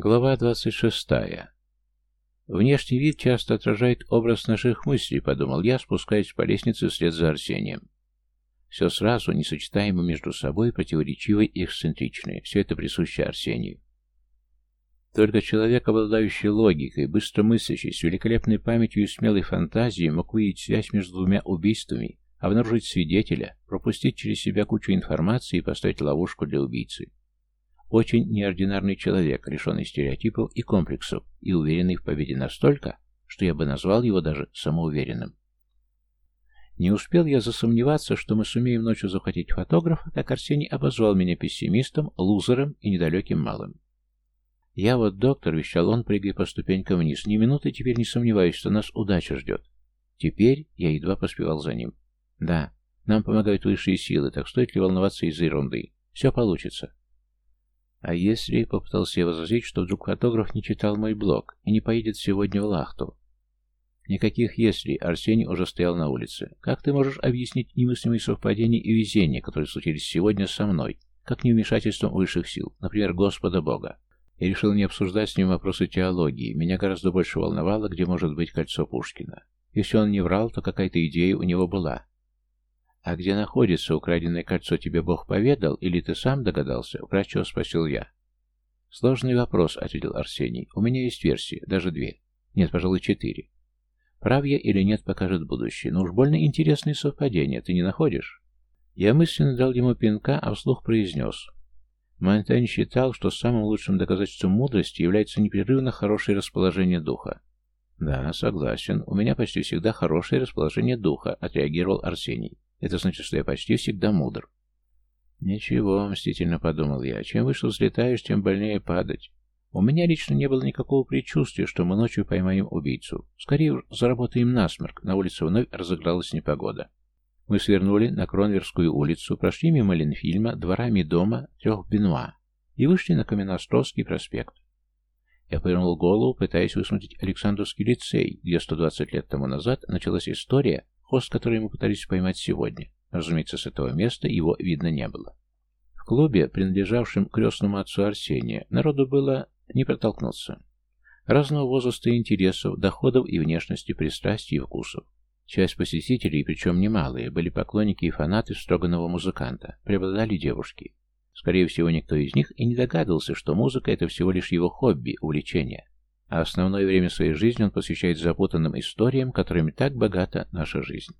Глава 26. Внешний вид часто отражает образ наших мыслей, подумал я, спускаясь по лестнице вслед за Арсением. Все сразу, несочетаемо между собой, противоречиво и эксцентричное. Все это присуще Арсению. Только человек, обладающий логикой, быстро мыслящий, с великолепной памятью и смелой фантазией, мог увидеть связь между двумя убийствами, обнаружить свидетеля, пропустить через себя кучу информации и поставить ловушку для убийцы. Очень неординарный человек, лишенный стереотипов и комплексов, и уверенный в победе настолько, что я бы назвал его даже самоуверенным. Не успел я засомневаться, что мы сумеем ночью захватить фотографа, как Арсений обозвал меня пессимистом, лузером и недалеким малым. «Я вот доктор», — вещал он, прыгая по ступенькам вниз, — «ни минуты теперь не сомневаюсь, что нас удача ждет». Теперь я едва поспевал за ним. «Да, нам помогают высшие силы, так стоит ли волноваться из-за ерунды? Все получится». А если, попытался я возразить, что вдруг фотограф не читал мой блог и не поедет сегодня в Лахту? Никаких «если», Арсений уже стоял на улице. Как ты можешь объяснить немыслимые совпадения и везения, которые случились сегодня со мной, как невмешательством высших сил, например, Господа Бога? Я решил не обсуждать с ним вопросы теологии. Меня гораздо больше волновало, где может быть кольцо Пушкина. Если он не врал, то какая-то идея у него была. «А где находится украденное кольцо, тебе Бог поведал, или ты сам догадался?» — вкратчиво спросил я. «Сложный вопрос», — ответил Арсений. «У меня есть версии, даже две. Нет, пожалуй, четыре. Прав я или нет, покажет будущее. Но уж больно интересные совпадения, ты не находишь?» Я мысленно дал ему пинка, а вслух произнес. Монтань считал, что самым лучшим доказательством мудрости является непрерывно хорошее расположение духа. «Да, согласен. У меня почти всегда хорошее расположение духа», — отреагировал Арсений. Это значит, что я почти всегда мудр. Ничего, мстительно подумал я. Чем выше взлетаешь, тем больнее падать. У меня лично не было никакого предчувствия, что мы ночью поймаем убийцу. Скорее заработаем насморк. На улице вновь разыгралась непогода. Мы свернули на Кронверскую улицу, прошли мимо Ленфильма, дворами дома трех Бенуа и вышли на Каменноостровский проспект. Я повернул голову, пытаясь высмотреть Александровский лицей, где 120 лет тому назад началась история Хост, который мы пытались поймать сегодня. Разумеется, с этого места его видно не было. В клубе, принадлежавшем крестному отцу Арсения, народу было не протолкнуться. Разного возраста и интересов, доходов и внешности, пристрастий и вкусов. Часть посетителей, причем немалые, были поклонники и фанаты строганного музыканта, преобладали девушки. Скорее всего, никто из них и не догадывался, что музыка – это всего лишь его хобби, увлечение а основное время своей жизни он посвящает запутанным историям, которыми так богата наша жизнь.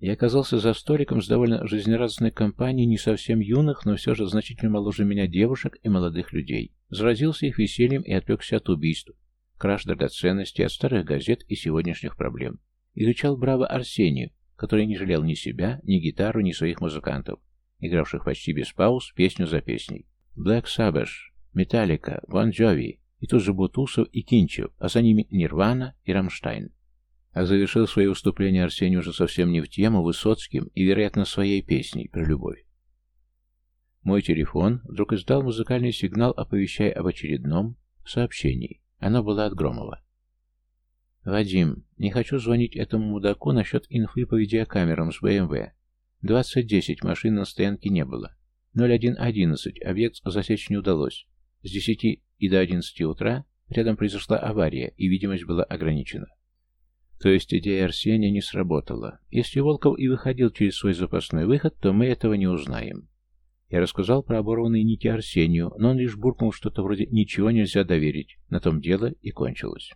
Я оказался за столиком с довольно жизнерадостной компанией не совсем юных, но все же значительно моложе меня девушек и молодых людей. Заразился их весельем и отвлекся от убийств, краж драгоценностей, от старых газет и сегодняшних проблем. Изучал браво Арсению, который не жалел ни себя, ни гитару, ни своих музыкантов, игравших почти без пауз песню за песней. Black Sabbath, Metallica, Bon Jovi, и тут же Бутусов и Кинчев, а за ними Нирвана и Рамштайн. А завершил свое выступление Арсений уже совсем не в тему, Высоцким и, вероятно, своей песней про любовь. Мой телефон вдруг издал музыкальный сигнал, оповещая об очередном сообщении. Оно было от Громова. «Вадим, не хочу звонить этому мудаку насчет инфы по видеокамерам с БМВ. 2010 машин на стоянке не было. 0111 объект засечь не удалось. С 10 и до 11 утра рядом произошла авария, и видимость была ограничена. То есть идея Арсения не сработала. Если Волков и выходил через свой запасной выход, то мы этого не узнаем. Я рассказал про оборванные нити Арсению, но он лишь буркнул что-то вроде «ничего нельзя доверить». На том дело и кончилось.